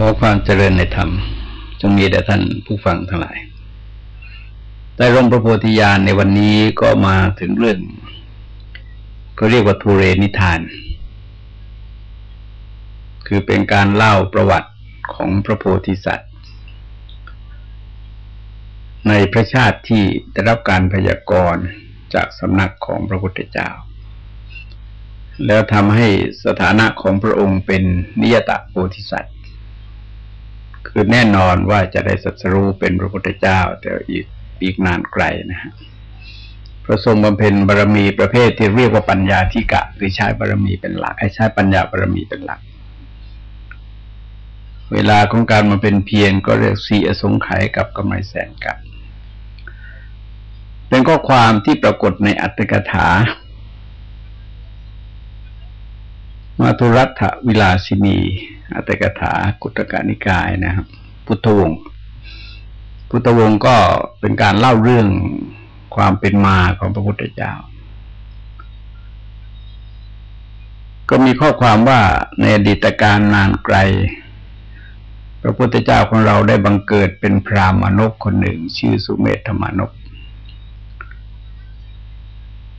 ขอความเจริญในธรรม จงมีแด่ท่านผู้ฟังทั้งหลายแต่ร่มพระโพธิญาณในวันนี้ก็มาถึงเรื่อง ก็เรียกว่าทูเรนิทาน คือเป็นการเล่าประวัติของพระโพธิสัตว์ ในพระชาติที่ได้รับการพยากรณ์จากสำนักของพระพุทธเจ้า แล้วทำให้สถานะของพระองค์เป็นนิยตะโพธิสัตว์ คือแน่นอนว่าจะได้สัสรู้เป็นพระพุทธเจ้า แต่อีกอีกนานไกลนะฮะพระทรงบำเพ็ญบารมีประเภทที่เรียกว่าปัญญาธิกะคือใช้บารมีเป็นหลักให้ใช้ปัญญาบารมีเป็นหลัก เวลาของการมาเป็นเพียรก็เรียกสีอสงไขยกับกำไรแสนกับเป็นข้อความที่ปรากฏในอัตถกถา มาตุรัฐวิลาสินี อัตถกถากุตกานิกายนะครับ พุทธวงศ์พุทธวงศ์ก็เป็นการเล่าเรื่องความเป็นมาของพระพุทธเจ้า ก็มีข้อความว่าในอดีตการนานไกล พระพุทธเจ้าของเราได้บังเกิดเป็นพรามนกคนหนึ่ง ชื่อสุเมธธรรมนก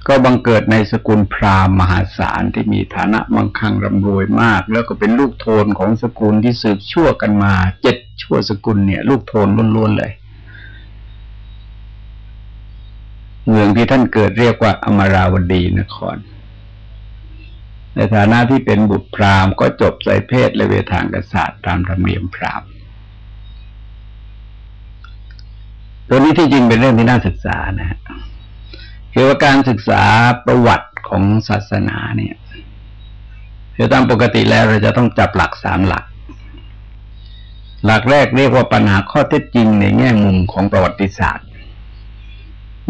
ก็บังเกิดในสกุลพราหมณ์มหาศาลที่มีฐานะมั่งคั่งร่ำรวยมาก แล้วก็เป็นลูกโทนของสกุลที่สืบชั่วกันมาเจ็ดชั่วสกุลเนี่ย ลูกโทนล้วนๆเลย เมืองที่ท่านเกิดเรียกว่า อมราวดีนคร ในฐานะที่เป็นบุตรพราหมณ์ก็จบสายเพศและเวทางกษัตริย์ตามธรรมเนียมพราหมณ์ตัวนี้ที่จริงเป็นเรื่องที่น่าศึกษานะฮะ คือว่าการศึกษาประวัติของศาสนาเนี่ยคือตามปกติแล้วเราจะต้องจับหลักสามหลัก หลักแรกเรียกว่าปัญหาข้อเท็จจริงในแง่มุมของประวัติศาสตร์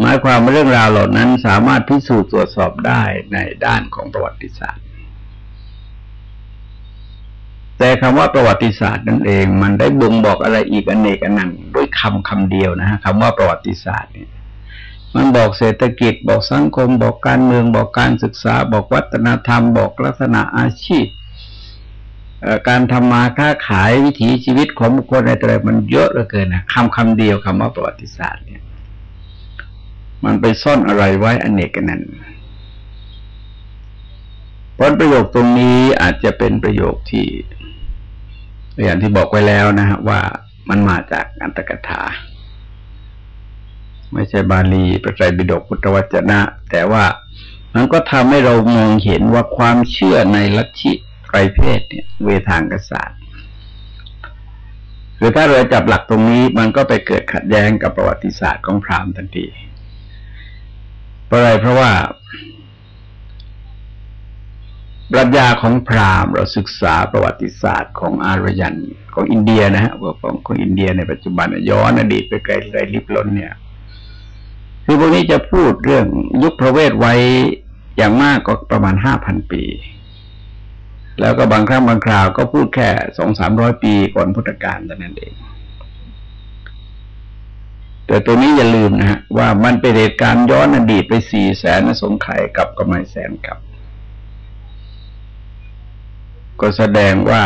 หมายความว่าเรื่องราวเหล่านั้นสามารถพิสูจน์ตรวจสอบได้ในด้านของประวัติศาสตร์ แต่คำว่าประวัติศาสตร์นั่นเอง มันได้บ่งบอกอะไรอีกอนเนกอนันต์ด้วยคำคำเดียวนะฮะคำว่าประวัติศาสตร์เนี่ย มันบอกเศรษฐกิจ บอกสังคม บอกการเมือง บอกการศึกษา บอกวัฒนธรรม บอกลักษณะอาชีพการทำมาค้าขายวิถีชีวิตของบุคคลอะไรมันเยอะเหลือเกินนะคำคำเดียวคำว่าประวัติศาสตร์เนี่ย มันไปซ่อนอะไรไว้อนเนกกันนั้นผลประโยคตรงนี้อาจจะเป็นประโยคที่ อย่างที่บอกไว้แล้วนะฮะว่ามันมาจากอันตกถา ไม่ใช่บาลีประไตรปิฎกพุทธวจนะ แต่ว่ามันก็ทำให้เรามองเห็นว่าความเชื่อในลัทธิไตรเพศเนี่ย เวทางกษัตริย์คือถ้าเราจับหลักตรงนี้มันก็ไปเกิดขัดแย้งกับประวัติศาสตร์ของพราหมณ์ทันทีเพราะอะไรเพราะว่าปรัชญาของพราหมณ์เราศึกษาประวัติศาสตร์ของอารยันของอินเดียนะฮะของของอินเดียในปัจจุบันย้อนอดีตไปไกลไกลลิบล้นเนี่ย คือพวกนี้จะพูดเรื่องยุคพระเวทไว้อย่างมากก็ประมาณห้าพันปี แล้วก็บางครั้งบางคราวก็พูดแค่สองสามร้อยปีก่อนพุทธกาลแต่นั้นเอง แต่ตัวนี้อย่าลืมนะฮะว่ามันเป็นเหตุการณ์ย้อนอดีตไปสี่แสนสงไข่กับกำไมแสนกับ ก็แสดงว่า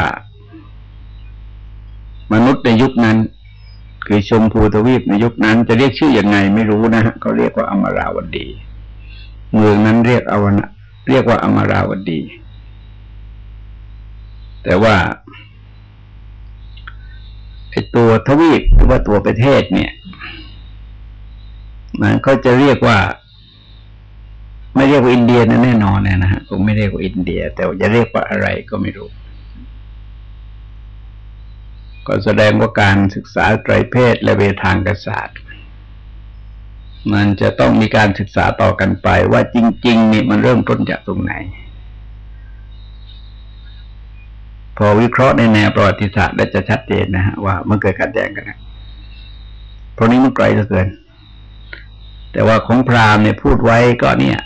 มนุษย์ในยุคนั้น คือชมพูทวีปในยุคนั้น จะเรียกชื่ออยังไงไม่รู้นะฮะเขาเรียกว่าอมราวดี เมืองนั้นเรียกอวนะเรียกว่าอมราวดี แต่ว่าไอตัวทวีปหรือว่าตัวประเทศเนี่ย มันก็จะเรียกว่า ไม่เรียกว่าอินเดียนแน่นอนนะฮะคงไม่เรียกว่าอินเดีย แต่จะเรียกว่าอะไรก็ไม่รู้ ก็แสดงว่าการศึกษาไตรเพศและเวทางกษัตริย์มันจะต้องมีการศึกษาต่อกันไปว่าจริง ๆ นี่มันเริ่มต้นจากตรงไหน พอวิเคราะห์ในแนวประวัติศาสตร์ได้จะชัดเจนนะฮะว่ามันเกิดการแย้งกันนะเพราะนี้มันไกลเหลือเกิน แต่ว่าของพราหมณ์เนี่ยพูดไว้ก็เนี่ย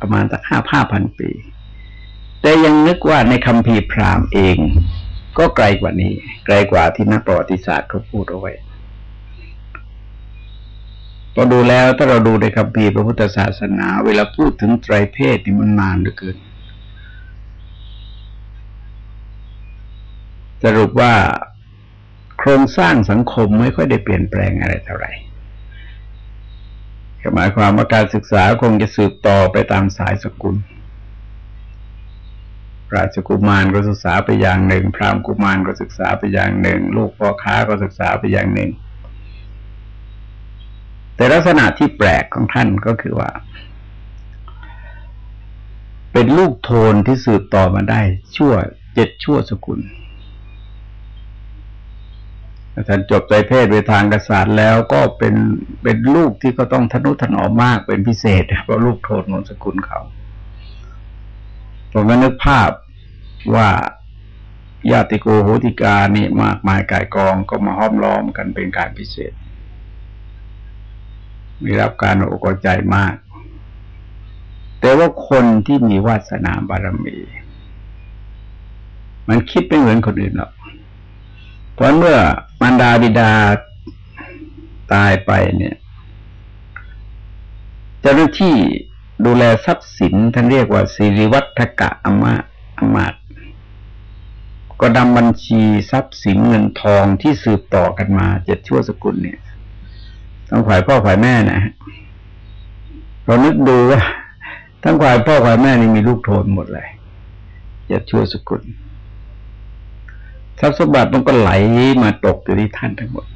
ประมาณสักห้าห้าพันปี แต่ยังนึกว่าในคำพีพราหมณ์เอง ก็ไกลกว่านี้ ไกลกว่าที่นักประวัติศาสตร์เขาพูดเอาไว้พอดูแล้วถ้าเราดูในคัมภีร์พระพุทธศาสนา เวลาพูดถึงไตรเพศนี่มันนานเหลือเกิน สรุปว่าโครงสร้างสังคมไม่ค่อยได้เปลี่ยนแปลงอะไรเท่าไหร่หมายความว่าการศึกษาคงจะสืบต่อไปตามสายสกุล ราชกุมารก็ศึกษาไปอย่างหนึ่ง พราหมณ์กุมารก็ศึกษาไปอย่างหนึ่ง ลูกพ่อค้าก็ศึกษาไปอย่างหนึ่ง แต่ลักษณะที่แปลกของท่านก็คือว่า เป็นลูกโทนที่สืบต่อมาได้ ชั่วเจ็ดชั่วสกุลท่านจบใจเพศไปทางกษัตริย์แล้วก็เป็นเป็นลูกที่ก็ต้องทนุถนอมมากเป็นพิเศษเพราะลูกโทนของสกุลเขา ผมก็นึกภาพว่าญาติโกโหติกานี่มากมายกายกองก็มาห้อมล้อมกันเป็นการพิเศษมีรับการอกใจมาก แต่ว่าคนที่มีวาสนาบารมี มันคิดไม่เหมือนคนอื่นหรอก เพราะเมื่อมารดาบิดาตายไปเนี่ย เจ้าหน้าที่ ดูแลทรัพย์สินท่านเรียกว่าสิริวัฒกะอมาอมาตก็นำบัญชีทรัพย์สินเงินทองที่สืบต่อกันมาเจ็ดชั่วสกุลเนี่ยทั้งฝ่ายพ่อฝ่ายแม่นะเรานึกดูว่าทั้งฝ่ายพ่อฝ่ายแม่นี่มีลูกโทนหมดเลยเจ็ดชั่วสกุลทรัพย์สมบัติมันก็ไหลมาตกอยู่ที่ท่านทั้งหมด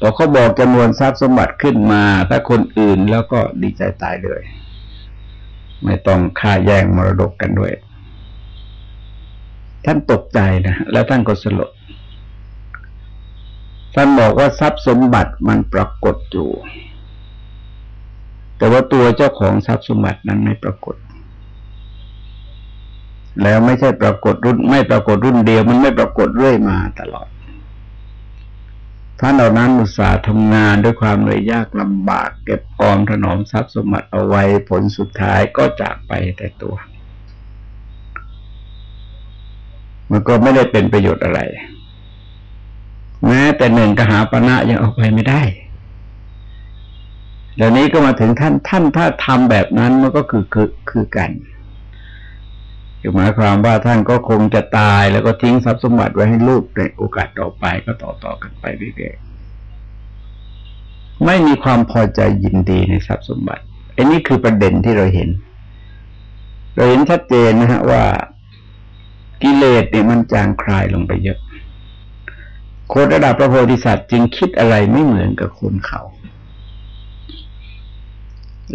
พอเขาบอกจำนวนทรัพย์สมบัติขึ้นมา ถ้าคนอื่นแล้วก็ดีใจตายเลย ไม่ต้องฆ่าแย่งมรดกกันด้วย ท่านตกใจนะแล้วท่านก็สลดท่านบอกว่าทรัพย์สมบัติมันปรากฏอยู่ แต่ว่าตัวเจ้าของทรัพย์สมบัตินั้นไม่ปรากฏ แล้วไม่ใช่ปรากฏรุ่น ไม่ปรากฏรุ่นเดียว มันไม่ปรากฏเรื่อยมาตลอด ท่านเหล่านั้นอุตสาห์ทำงานด้วยความเหนื่อยยากลำบาก เก็บออมถนอมทรัพย์สมบัติเอาไว้ผลสุดท้ายก็จากไปแต่ตัว มันก็ไม่ได้เป็นประโยชน์อะไร แม้แต่หนึ่งกหาปณะยังเอาไปไม่ได้เดี๋ยวนี้ก็มาถึงท่านท่านถ้าทำแบบนั้นมันก็คือคือคือกัน คือหมายความว่าท่านก็คงจะตายแล้วก็ทิ้งทรัพย์สมบัติไว้ให้ลูกในโอกาสต่อไปก็ต่อต่อกันไปเรื่อยๆไม่มีความพอใจยินดีในทรัพย์สมบัติอันนี้คือประเด็นที่เราเห็น เราเห็นชัดเจนนะฮะว่ากิเลสเนี่ยมันจางคลายลงไปเยอะคนระดับพระโพธิสัตว์จึงคิดอะไรไม่เหมือนกับคนเขา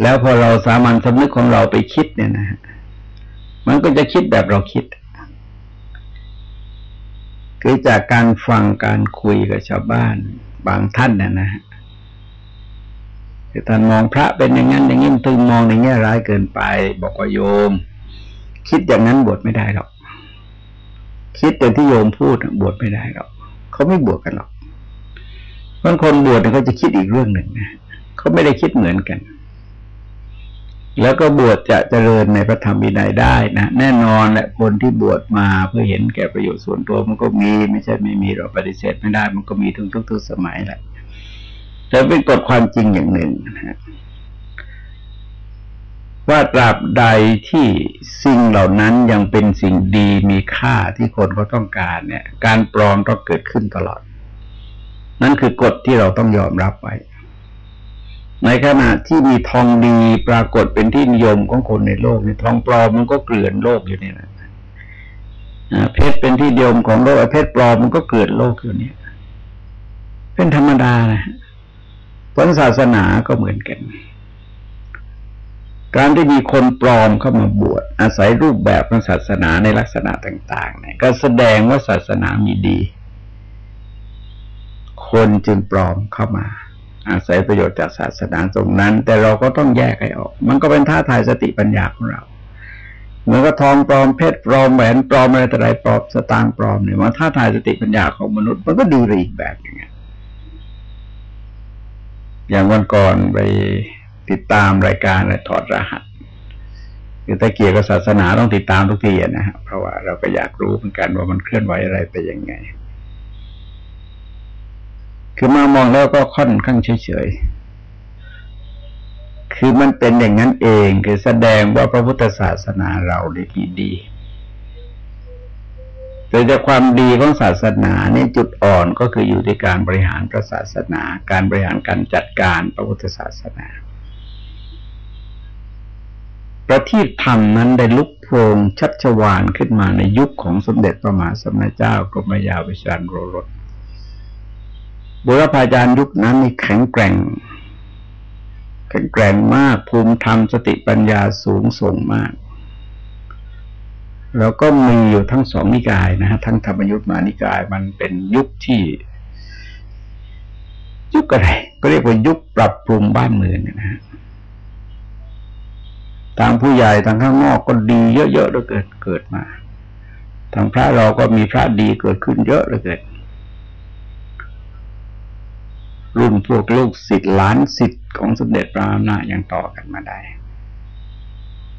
แล้วพอเราสามัญสำนึกของเราไปคิดเนี่ยนะฮะ มันก็จะคิดแบบเราคิดคือจากการฟังการคุยกับชาวบ้านบางท่านนะนะคือท่านมองพระเป็นอย่างนั้นอย่างนี้ตึงมองในแง่ร้ายเกินไป บอกว่าโยม คิดอย่างนั้นบวชไม่ได้หรอก คิดแต่ที่โยมพูดบวชไม่ได้หรอกเขาไม่บวชกันหรอกบางคนบวชเขาจะคิดอีกเรื่องหนึ่งนะเขาไม่ได้คิดเหมือนกัน แล้วก็บวชจะเจริญในพระธรรมวินัยได้นะแน่นอนแหละคนที่บวชมาเพื่อเห็นแก่ประโยชน์ส่วนตัวมันก็มี ไม่ใช่ไม่มีเราปฏิเสธไม่ได้ มันก็มีทุกทุกทุกสมัยแหละแต่เป็นกฎความจริงอย่างหนึ่งนะว่าตราบใดที่สิ่งเหล่านั้นยังเป็นสิ่งดีมีค่าที่คนเขาต้องการ เนี่ย การปลอมต้องเกิดขึ้นตลอด นั่นคือกฎที่เราต้องยอมรับไว้ ในขณะที่มีทองดีปรากฏเป็นที่นิยมของคนในโลกในทองปลอมมันก็เกลื่อนโลกอยู่นี่นะเพชรเป็นที่นิยมของโลกเพชรปลอมมันก็เกลื่อนโลกอยู่นี่เป็นธรรมดานะพุทธศาสนาก็เหมือนกัน การที่มีคนปลอมเข้ามาบวชอาศัยรูปแบบของศาสนาในลักษณะต่างๆเนี่ยก็แสดงว่าศาสนามีดี คนจึงปลอมเข้ามา อาศัยประโยชน์จากศาสนาตรงนั้น แต่เราก็ต้องแยกให้ออก มันก็เป็นท่าทายสติปัญญาของเราเหมือนกับทองปลอมเพชรปลอมแหวนปลอมอะไรแต่ไรปลอมสตางค์ปลอมเนี่ยมันท่าทายสติปัญญาของมนุษย์มันก็ดีอีกแบบอย่างเงี้ยอย่างวันก่อนไปติดตามรายการอะไรถอดรหัสคือถ้าเกี่ยวกับศาสนาต้องติดตามทุกทีนะฮะเพราะว่าเราก็อยากรู้เหมือนกันว่ามันเคลื่อนไหวอะไรไปยังไง คือมามองแล้วก็ค่อนข้างเฉยๆ คือมันเป็นอย่างนั้นเอง คือแสดงว่าพระพุทธศาสนาเราได้ดีดีแต่จากความดีของศาสนาเนี่ยจุดอ่อนก็คืออยู่ที่การบริหารพระศาสนา การบริหารการจัดการพระพุทธศาสนาประทีปธรรมนั้นได้ลุกโพลงชัดชวานขึ้นมาในยุคของสมเด็จพระมหาสมณเจ้ากรมยาวิชานโรรส บุรพาจารย์ยุคนั้นนี่แข็งแกร่ง แข็งแกร่งมากภูมิธรรมสติปัญญาสูงส่งมาก แล้วก็มีอยู่ทั้งสองนิกายนะฮะทั้งธรรมยุทธมานิกาย มันเป็นยุคที่ ยุคอะไรก็เรียกว่ายุคปรับปรุงบ้านเมืองนะฮะทางผู้ใหญ่ทางข้างนอกก็ดีเยอะๆเลยเกิดเกิดมา ทางพระเราก็มีพระดีเกิดขึ้นเยอะเลยเกิด รุ่นพวกลูกศิษย์ล้านศิษย์ของสมเด็จพระอำนาจยังต่อกันมาได้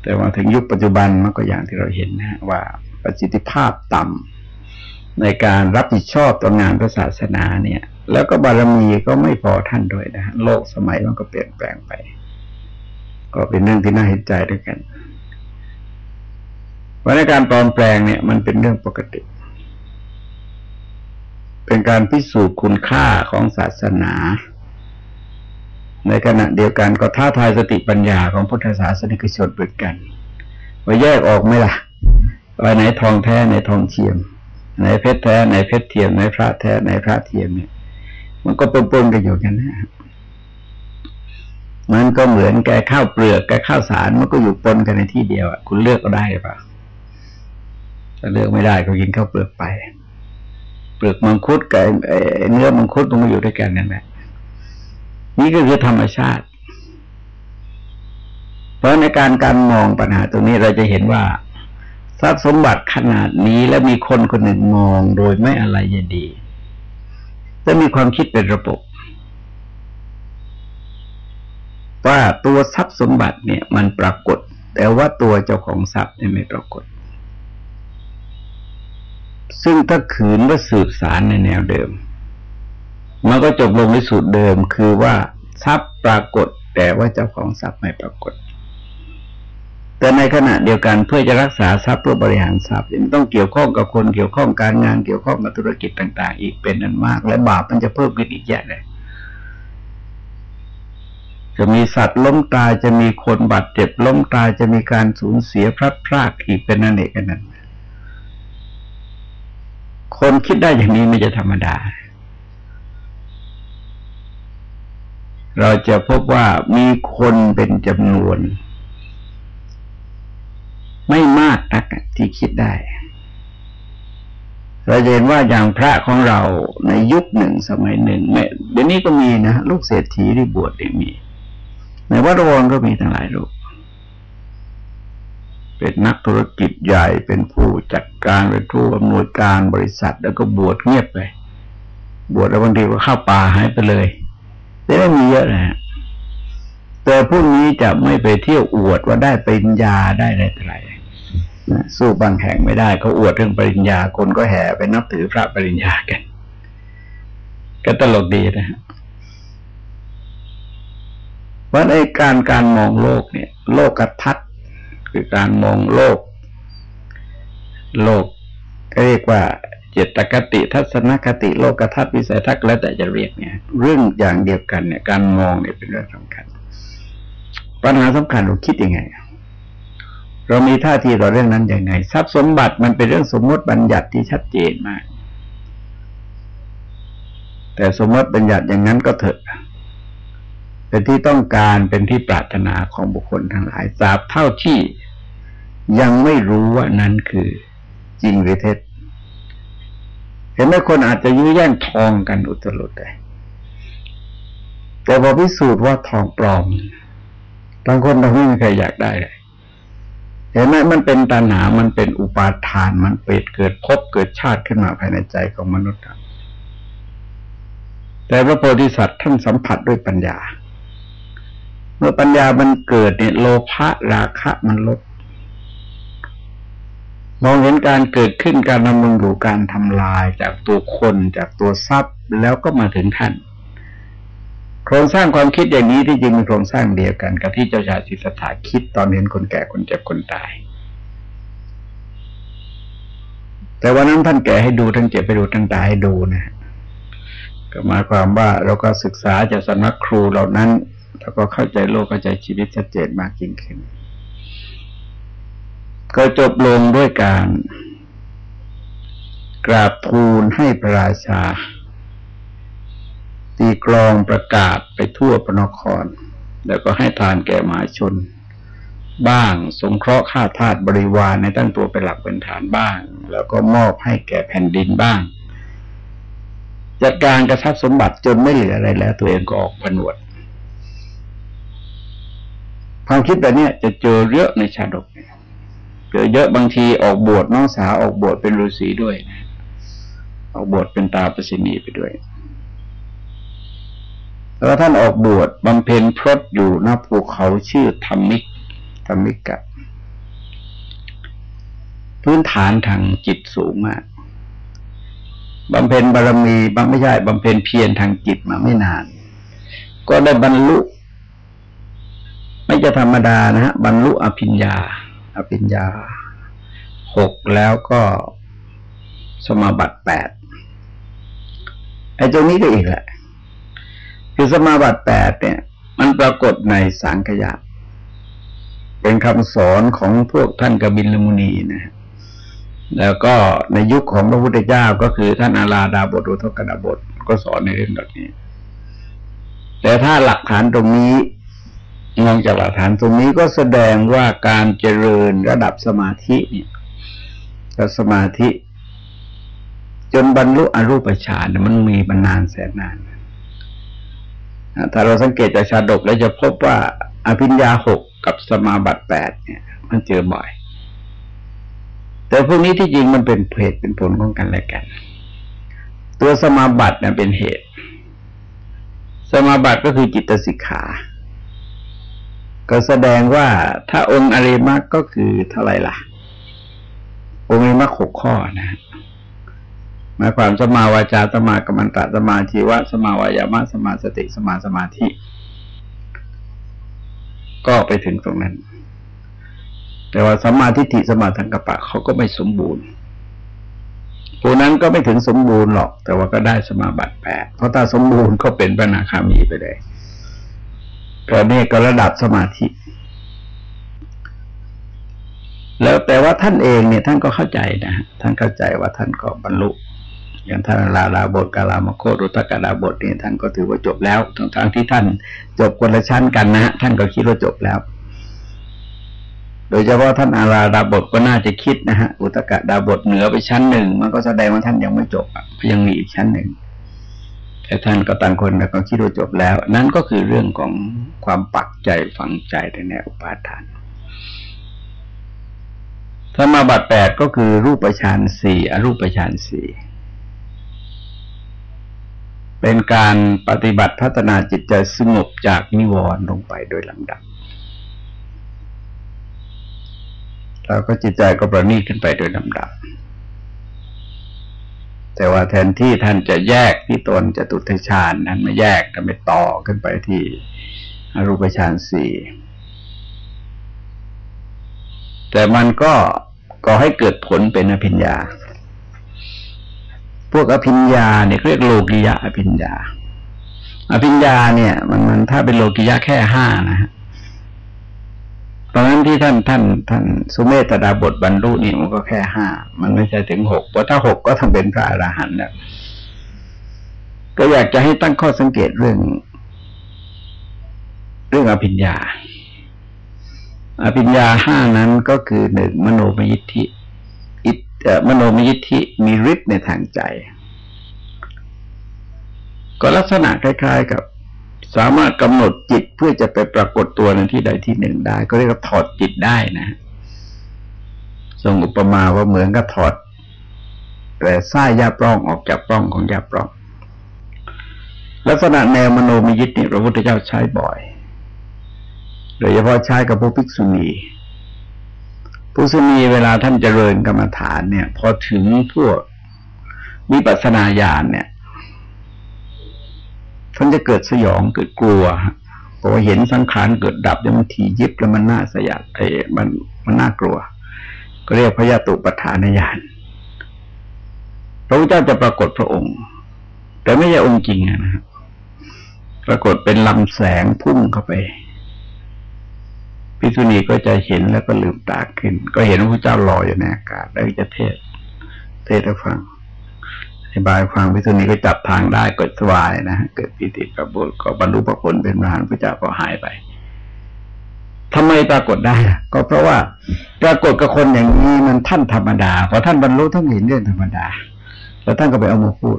แต่ว่าถึงยุคปัจจุบันมันก็อย่างที่เราเห็นนะว่าประสิทธิภาพต่ำในการรับผิดชอบต่องานพระศาสนาเนี่ย แล้วก็บารมีก็ไม่พอท่านด้วยนะโลกสมัยมันก็เปลี่ยนแปลงไป ก็เป็นเรื่องที่น่าเห็นใจด้วยกันว่าในการปลอมแปลงเนี่ย มันเป็นเรื่องปกติเเป็นการพิสูจน์คุณค่าของศาสนา ในขณะเดียวกันก็ท้าทายสติปัญญาของพุทธศาสนิกชนเหมือนกัน ว่าแยกออกไหมล่ะว่าไหนทองแท้ไหนทองเทียมไหนเพชรแท้ไหนเพชรเทียมไหนพระแท้ไหนพระเทียมเนี่ยมันก็ปนๆกันอยู่กันนะมันก็เหมือนแกข้าวเปลือกแกข้าวสารมันก็อยู่ปนกันในที่เดียวอะคุณเลือกก็ได้หรือเปล่าถ้าเลือกไม่ได้ก็กินข้าวเปลือกไป เปลือกมังคุดกับเนื้อมังคุดมันก็อยู่ด้วยกันนั่นแหละนี่ก็คือธรรมชาติ เพราะในการการมองปัญหาตรงนี้เราจะเห็นว่าทรัพย์สมบัติขนาดนี้แล้วมีคนคนหนึ่งมองโดยไม่อะไรยินดีจะมีความคิดเป็นระบบ ว่าตัวทรัพย์สมบัติเนี่ย มันปรากฏ แต่ว่าตัวเจ้าของทรัพย์เนี่ยไม่ปรากฏ ซึ่งถ้าขืนว่าสืบสารในแนวเดิม มันก็จบลงในสูตรเดิมคือว่าทรัพย์ปรากฏแต่ว่าเจ้าของทรัพย์ไม่ปรากฏ แต่ในขณะเดียวกันเพื่อจะรักษาทรัพย์เพื่อบริหารทรัพย์มันต้องเกี่ยวข้องกับคนเกี่ยวข้องการงานเกี่ยวข้องกับธุรกิจต่าง ๆ อีกเป็นนันมาก และบาปมันจะเพิ่มขึ้นอีกแยะเลยจะมีสัตว์ล้มตายจะมีคนบาดเจ็บล้มตายจะมีการสูญเสียพลัดพรากอีกเป็นนั่นเองกันนั้น คนคิดได้อย่างนี้ไม่จะธรรมดา เราจะพบว่ามีคนเป็นจำนวน ไม่มากนักที่คิดได้เราเห็นว่าอย่างพระของเราในยุคหนึ่งสมัยหนึ่งเดี๋ยวนี้ก็มีนะ ลูกเศรษฐีที่บวชเนี่ยมีในวัดรวรก็มีทั้งหลายลูก เป็นนักธุรกิจใหญ่เป็นผู้จัดการเป็นผู้อำนวยการบริษัท แล้วก็บวชเงียบไป บวชแล้วบางทีก็เข้าป่าหายไปเลยจะได้มีเยอะนะฮะแต่พวกนี้จะไม่ไปเที่ยวอวดว่าได้ปริญญาได้อะไรอะไรสู้บางแห่งไม่ได้เขาอวดเรื่องปริญญาคนก็แห่ไปนับถือพระปริญญากัน ก็ตลกดีนะฮะว่าในการการมองโลกเนี่ย โลกกระทัศ คือการมองโลก โลกก็เรียกว่าเจตคติทัศนคติโลกทัศน์วิสัยทัศน์แล้วแต่จะเรียกเนี่ย เรื่องอย่างเดียวกันเนี่ย การมองเนี่ยเป็นเรื่องสำคัญ ปัญหาสำคัญเราคิดยังไง เรามีท่าทีต่อเรื่องนั้นยังไง ทรัพย์สมบัติมันเป็นเรื่องสมมติบัญญัติที่ชัดเจนมาก แต่สมมติบัญญัติอย่างนั้นก็เถอะ เป็นที่ต้องการเป็นที่ปรารถนาของบุคคลทั้งหลายทราบเท่าที่ยังไม่รู้ว่านั้นคือจริงหรือเท็จห็นไหมคนอาจจะยื้อแย่งทองกันอุตลุดเลยแต่พอพิสูจน์ว่าทองปลอมบางคนเราไม่มีใครอยากได้เลยเห็นไหมมันเป็นตาหนามันเป็นอุปาทาน มันเปิดเกิดพบเกิดชาติขึ้นมาภายในใจของมนุษย์แต่พระโพธิสัตว์ท่านสัมผัสด้วยปัญญา เมื่อปัญญามันเกิดเนี่ยโลภะราคะมันลด มองเห็นการเกิดขึ้นการดำรงอยู่การทำลายจากตัวคนจากตัวทรัพย์แล้วก็มาถึงท่านโครงสร้างความคิดอย่างนี้ที่จริงเป็นโครงสร้างเดียวกัน กับที่เจ้าชายสิทธัตถะคิดตอนเห็นคนแก่คนเจ็บคนตาย แต่วันนั้นท่านแก่ให้ดูท่านเจ็บไปดูท่านตายให้ดูนะก็หมายความว่าเราก็ศึกษาจากสำนักครูเหล่านั้น แล้วก็เข้าใจโลกเข้าใจชีวิตชัดเจนมากยิ่งขึ้น ก็จบลงด้วยการกราบทูลให้พระราชา ตีกลองประกาศไปทั่วพระนคร แล้วก็ให้ทานแก่มาชน บ้างสงเคราะห์ข้าทาสบริวารในตั้งตัวเป็นหลักเป็นฐานบ้าง แล้วก็มอบให้แก่แผ่นดินบ้าง จัดการกระทรัพย์สมบัติจนไม่เหลืออะไรแล้ว ตัวเองก็ออกผนวด ความคิดแบบนี้จะเจอเยอะในชาดกเจอเยอะบางทีออกบวชน้องสาวออกบวชเป็นฤาษีด้วย ออกบวชเป็นตาประสินีไปด้วยแล้วท่านออกบวชบำเพ็ญพรตอยู่หน้าภูเขาชื่อธรรมิกธรรมิกะ พื้นฐานทางจิตสูงมากบำเพ็ญบารมีบางไม่ใช่บำเพ็ญเพียรทางจิตมาไม่นาน ก็ได้บรรลุ ไม่จะธรรมดานะฮะบรรลุอภิญญา อภิญญาหกแล้วก็สมาบัติแปดไอ้ตรงนี้ก็อีกแหละ คือสมาบัติแปดเนี่ย มันปรากฏในสังขยาเป็นคำสอนของพวกท่านกบิลมุนีนะแล้วก็ในยุคของพระพุทธเจ้าก็คือท่านอาลาดาบทอุทกดาบทก็สอนในเรื่องแบบนี้ แต่ถ้าหลักฐานตรงนี้ มองจากหลักฐานตรงนี้ก็แสดงว่าการเจริญระดับสมาธิเนี่ยสมาธิ จนบรรลุอรูปฌานมันมีมานานแสนนานถ้าเราสังเกตจากชาดกแล้วจะพบว่าอภิญญาหกกับสมาบัติแปดเนี่ย มันเจอบ่อย แต่พวกนี้ที่จริงมันเป็นเหตุเป็นผลของกันและกัน ตัวสมาบัตินะเป็นเหตุ สมาบัติก็คือจิตสิกขา ก็แสดงว่าถ้าองค์อริมักก็คือเท่าไรล่ะ องค์อริมักหกข้อนะหมายความสมาวาจาสมากรรมตะสมาชีวะสมาวายามะสมาสติสมาสมาธิ ก็ไปถึงตรงนั้น แต่ว่าสมมาทิฏฐิสมาทังกปะเขาก็ไม่สมบูรณ์ผู้นั้นก็ไม่ถึงสมบูรณ์หรอก แต่ว่าก็ได้สมาบัติแปดเพราะถ้าสมบูรณ์ก็เป็นพระนาคามีไปเลย ก็นี่ก็ระดับสมาธิ แล้วแต่ว่าท่านเองเนี่ยท่านก็เข้าใจนะท่านเข้าใจว่าท่านก็บรรลุ อย่างท่านลาลาบทกาลามโครุตกาลาบทนี่ท่านก็ถือว่าจบแล้วทั้งทที่ท่านจบคนละชั้นกันนะฮะท่านก็คิดว่าจบแล้ว โดยเฉพาะท่านอาราดาบทก็น่าจะคิดนะฮะอุตกะดาบทเหนือไปชั้นหนึ่งมันก็แสดงว่าท่านยังไม่จบอะยังมีอีกชั้นหนึ่ง แต่ท่านก็ต่างคนแต่ก็คิดว่าจบแล้ว นั่นก็คือเรื่องของความปักใจฝังใจในแนวอุปาทานธรรมาบัตแปดก็คือรูปฌานสี่อรูปฌานสี่เป็นการปฏิบัติพัฒนาจิตใจสงบจากนิวรณ์ลงไปโดยลำดับ แล้วก็จิตใจก็ประณีตขึ้นไปโดยลำดับ แต่ว่าแทนที่ท่านจะแยกที่ตนจะตุทฌานนั้นไม่แยกแต่ไม่ต่อขึ้นไปที่อรูปฌานสี่แต่มันก็ก่อให้เกิดผลเป็นอภิญญา พวกอภิญญาเนี่ยเรียกโลกิยะอภิญญา อภิญญาเนี่ย มันมันถ้าเป็นโลกิยะแค่ห้านะฮะ ตอนนั้นที่ท่านท่านท่านสุเมตดาบทบรรลุนี่มันก็แค่ห้ามันไม่ใช่ถึงหกเพราะถ้าหกก็ทำเป็นพระอรหันต์แล้วก็อยากจะให้ตั้งข้อสังเกตเรื่อง เรื่องอภิญญา อภิญญาห้านั้นก็คือหนึ่งมโนมยิทธิอิมโนมยิทธิมีฤทธิ์ในทางใจ ก็ลักษณะคล้าย ๆ กับ สามารถกำหนดจิตเพื่อจะไปปรากฏตัวในที่ใดที่หนึ่งได้ ก็เรียกว่าถอดจิตได้นะทรงอุปมาว่าเหมือนกับถอด แต่ไส้ยาปล้องออกจากปล้องของยาปล้อง ลักษณะแนวมโนมยิตนี่พระพุทธเจ้าใช้บ่อย โดยเฉพาะใช้กับพวกภิกษุณีผู้ษุณีเวลาท่านเจริญกรรมฐานเนี่ย พอถึงพวกวิปัสสนาญาณเนี่ย ท่านจะเกิดสยองเกิดกลัวเพราะเห็นสังขารเกิดดับแล้วมันทียิบแล้วมันน่าสยดเอมันมันน่ากลัว ก็เรียกพยาตุปทานญาณพระพุทธเจ้าจะปรากฏพระองค์ แต่ไม่ใช่องค์จริงนะครับปรากฏเป็นลำแสงพุ่งเข้าไปพิษุณีก็จะเห็นแล้วก็ลืมตาขึ้น ก็เห็นพระเจ้าลอยอยู่ในอากาศแล้วจะเทศ เทศให้ฟัง อธิบายฟังพิษุณีก็จับทางได้ก็สบายนะเกิดปิติกระบุก็บรรลุพระผลเป็นพระหานพระเจ้าก็หายไปทำไมปรากฏได้ ก็เพราะว่าปรากฏกับคนอย่างนี้มันท่านธรรมดาพอท่านบรรลุท่านเห็นเรื่องธรรมดาแล้วท่านก็ไปเอามาพูด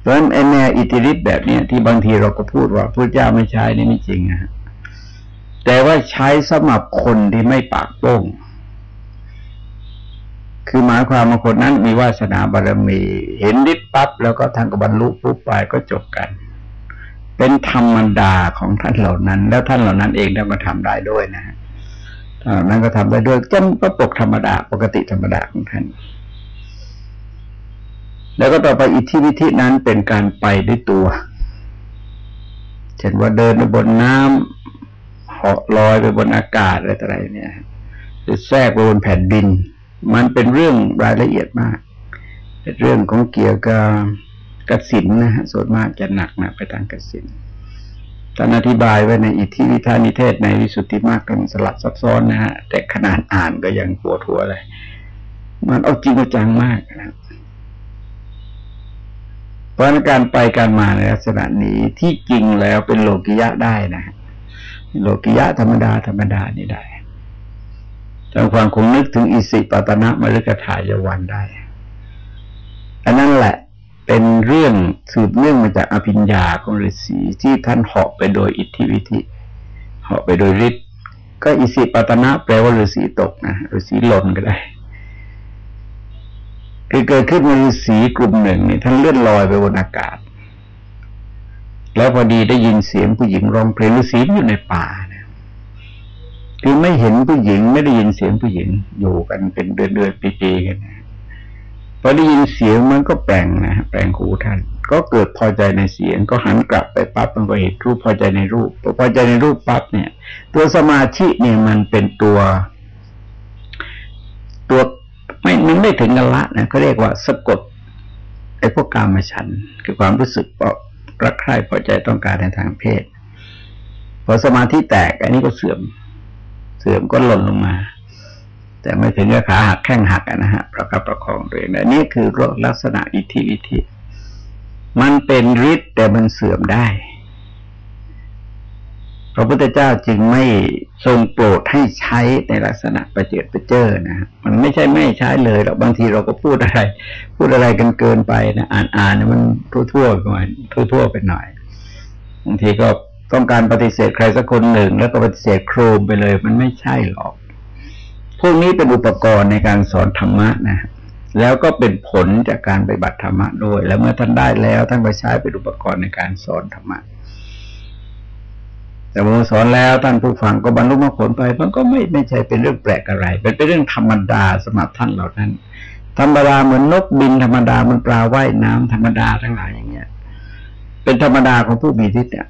เพราะฉะนั้นไอแนวอิทธิฤทธิ์แบบนี้ที่บางทีเราก็พูดว่าพระเจ้าไม่ใช้นี่ไม่จริงนะแต่ว่าใช้สำหรับคนที่ไม่ปากโป้ง คือหมายความว่าคนนั้นมีวาสนาบารมี เห็นฤทธิ์ปั๊บแล้วก็ทางกบรรลุปุ๊บไปก็จบกัน เป็นธรรมดาของท่านเหล่านั้น แล้วท่านเหล่านั้นเองท่านก็ทำได้ด้วยนะฮะท่านนั้นก็ทำได้ด้วยจำก็ปกธรรมดาปกติธรรมดาของท่าน แล้วก็ต่อไปอิทธิวิธินั้นเป็นการไปด้วยตัว เช่นว่าเดินไปบนน้ำเหาะลอยไปบนอากาศอะไรต่ออะไรเนี่ยหรือแทรกไปบนแผ่นดิน มันเป็นเรื่องรายละเอียดมากเป็นเรื่องของเกี่ยวกับกสินนะฮะส่วนมากจะหนักนะไปทางกสินท่านอธิบายไว้ในอิทธิวิธานิเทศในวิสุทธิมากเป็นสลับซับซ้อนนะฮะแต่ขนาดอ่านก็ยังปวดหัวเลย มันเอาจริงจังมากนะเพราะการไปการมาในลักษณะนี้ที่จริงแล้วเป็นโลกิยะได้นะ โลกิยะธรรมดาธรรมดานี่ได้ จำความคงนึกถึงอิสิปตนะมฤกถายวันได้ อันนั้นแหละเป็นเรื่องสืบเนื่องมาจากอภิญญาของฤาษีที่ท่านเหาะไปโดยอิทธิวิธิเหาะไปโดยฤทธิ์ก็อิสิปตนะแปลว่าฤาษีตกนะฤาษีหล่นก็ได้คือเกิดขึ้นในฤาษีกลุ่มหนึ่งนี่ท่านเลื่อนลอยไปบนอากาศ แล้วพอดีได้ยินเสียงผู้หญิงร้องเพลงฤาษีอยู่ในป่า คือไม่เห็นผู้หญิงไม่ได้ยินเสียงผู้หญิงอยู่กันเป็นเดือนเดือนปีๆกันพอได้ยินเสียงมันก็แปลงนะแปลงหูท่าน ก็เกิดพอใจในเสียง ก็หันกลับไปปั๊บมันก็เห็นรูปพอใจในรูปพอพอใจในรูปปั๊บเนี่ย ตัวสมาธิเนี่ยมันเป็นตัว ตัวไม่มันไม่ถึงกันละนะเขาเรียกว่าสะกดไอ้พวกกามฉันคือความรู้สึกรักใคร่พอใจต้องการในทางเพศ พอสมาธิแตกอันนี้ก็เสื่อม เสื่อมก็หล่นลงมา แต่ไม่ถึงกับขาหักแข้งหักนะฮะประคับประคองตัวเองนี่คือลักษณะอิทธิวิธิมันเป็นฤทธิ์แต่มันเสื่อมได้พระพุทธเจ้าจึงไม่ทรงโปรดให้ใช้ในลักษณะประเจิดประเจอนะ มันไม่ใช่ไม่ใช้เลยหรอกบางทีเราก็พูดอะไร พูดอะไรกันเกินไปนะ อ่านอ่านมันทั่วๆไปหน่อยทั่วๆไปหน่อยบางทีก็ ต้องการปฏิเสธใครสักคนหนึ่ง แล้วก็ปฏิเสธโครมไปเลย มันไม่ใช่หรอก พวกนี้เป็นอุปกรณ์ในการสอนธรรมะนะ แล้วก็เป็นผลจากการไปบัติธรรมะด้วย แล้วเมื่อท่านได้แล้วท่านไปใช้เป็นอุปกรณ์ในการสอนธรรมะแต่เมื่อสอนแล้วท่านผู้ฟังก็บรรลุมรรคผลไป มันก็ไม่ไม่ใช่เป็นเรื่องแปลกอะไรเป็นเป็นเรื่องธรรมดาสำหรับท่านเหล่านั้น ธรรมดาเหมือนนกบินธรรมดามือนปลาว่ายน้ำธรรมดาทั้งหลายอย่างเงี้ย เป็นธรรมดาของผู้มีฤทธิ์เนี่ย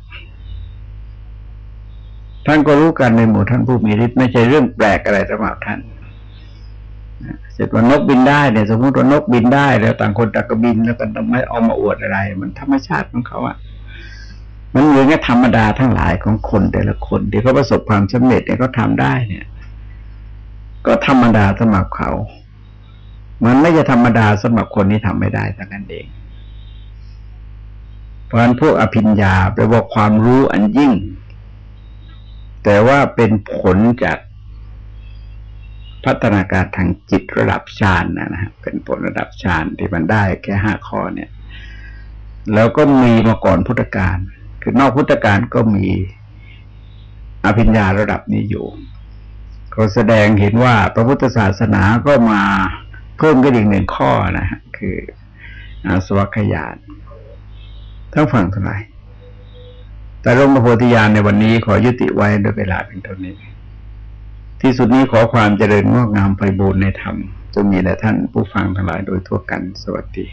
ท่านก็รู้กันในหมู่ท่านผู้มีฤทธิ์ไม่ใช่เรื่องแปลกอะไรสำหรับท่านเสร็จว่านกบินได้เนี่ยสมมติว่านกบินได้แล้วต่างคนต่างก็บินแล้วกันไมเอามาอวดอะไร มันธรรมชาติของเขาอะมันเหมือนกับธรรมดาทั้งหลายของคนแต่ละคน ที่เขาประสบความสำเร็จเนี่ยเขาทาได้เนี่ย ก็ธรรมดาสำหรับเขา มันไม่จะธรรมดาสำหรับคนที่ทำไม่ได้แต่นั้นเองเพราะฉะนั้นพวกอภิญญาแปลว่าความรู้อันยิ่ง แต่ว่าเป็นผลจากพัฒนาการทางจิตระดับฌานนะนะเป็นผลระดับฌานที่มันได้แค่ห้าข้อเนี่ย แล้วก็มีมาก่อนพุทธกาลคือนอกพุทธการก็มีอภิญญาระดับนี้อยู่ ก็แสดงเห็นว่าพระพุทธศาสนาก็มาเพิ่มกันอีกหนึ่งข้อนะฮะคืออาสวัคยานทั้งฝั่งทั้งหลาย แต่ร่มพระโพธิญาณในวันนี้ขอยุติไว้ด้วยเวลาเพียงเท่านี้ ที่สุดนี้ขอความเจริญงอกงามไปบูรณนธรรมจงมีแด่ท่านผู้ฟังทั้งหลายโดยทั่วกันสวัสดี